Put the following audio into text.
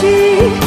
去。